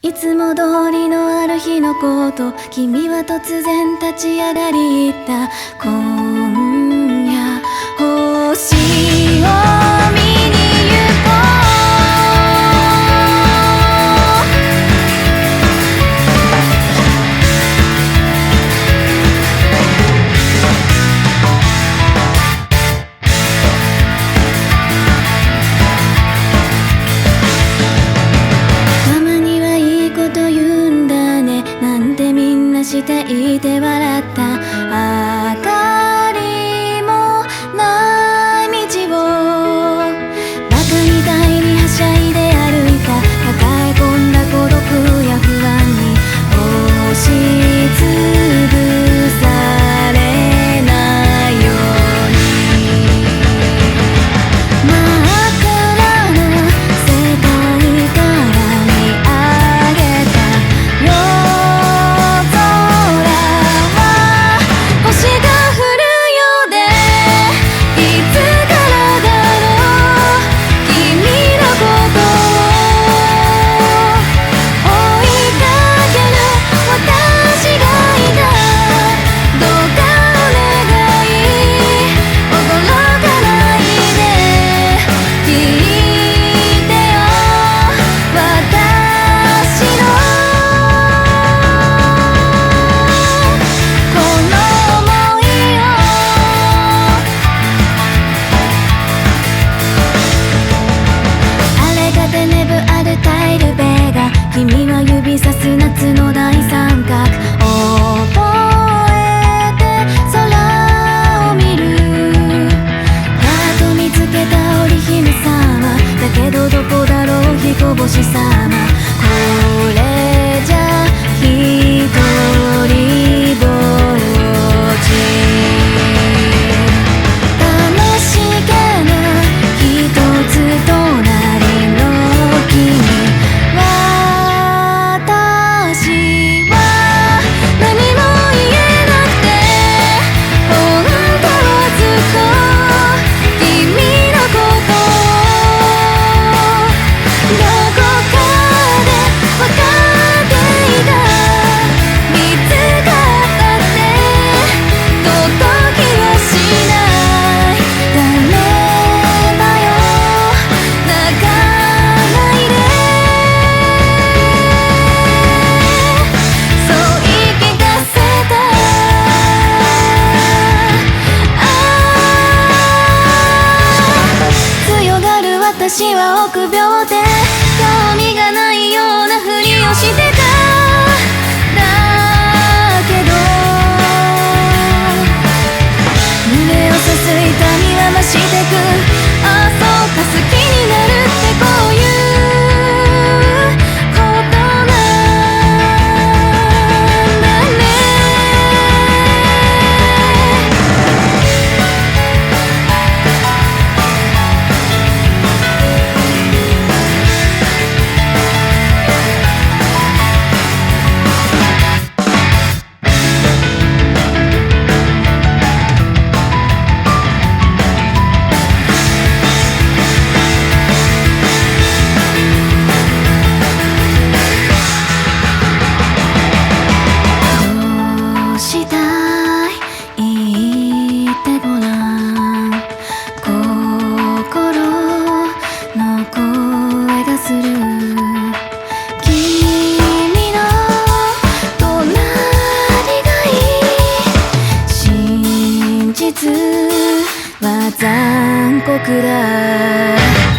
いつも通りのある日のこと。君は突然立ち上がり言った。していて笑った。の大好私は臆病で興味がないようなふりをしては残酷だ。